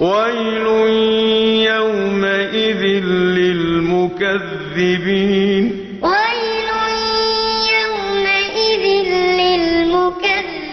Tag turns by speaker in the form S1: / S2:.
S1: ويل يومئذ للمكذبين ويل يومئذ للمكذبين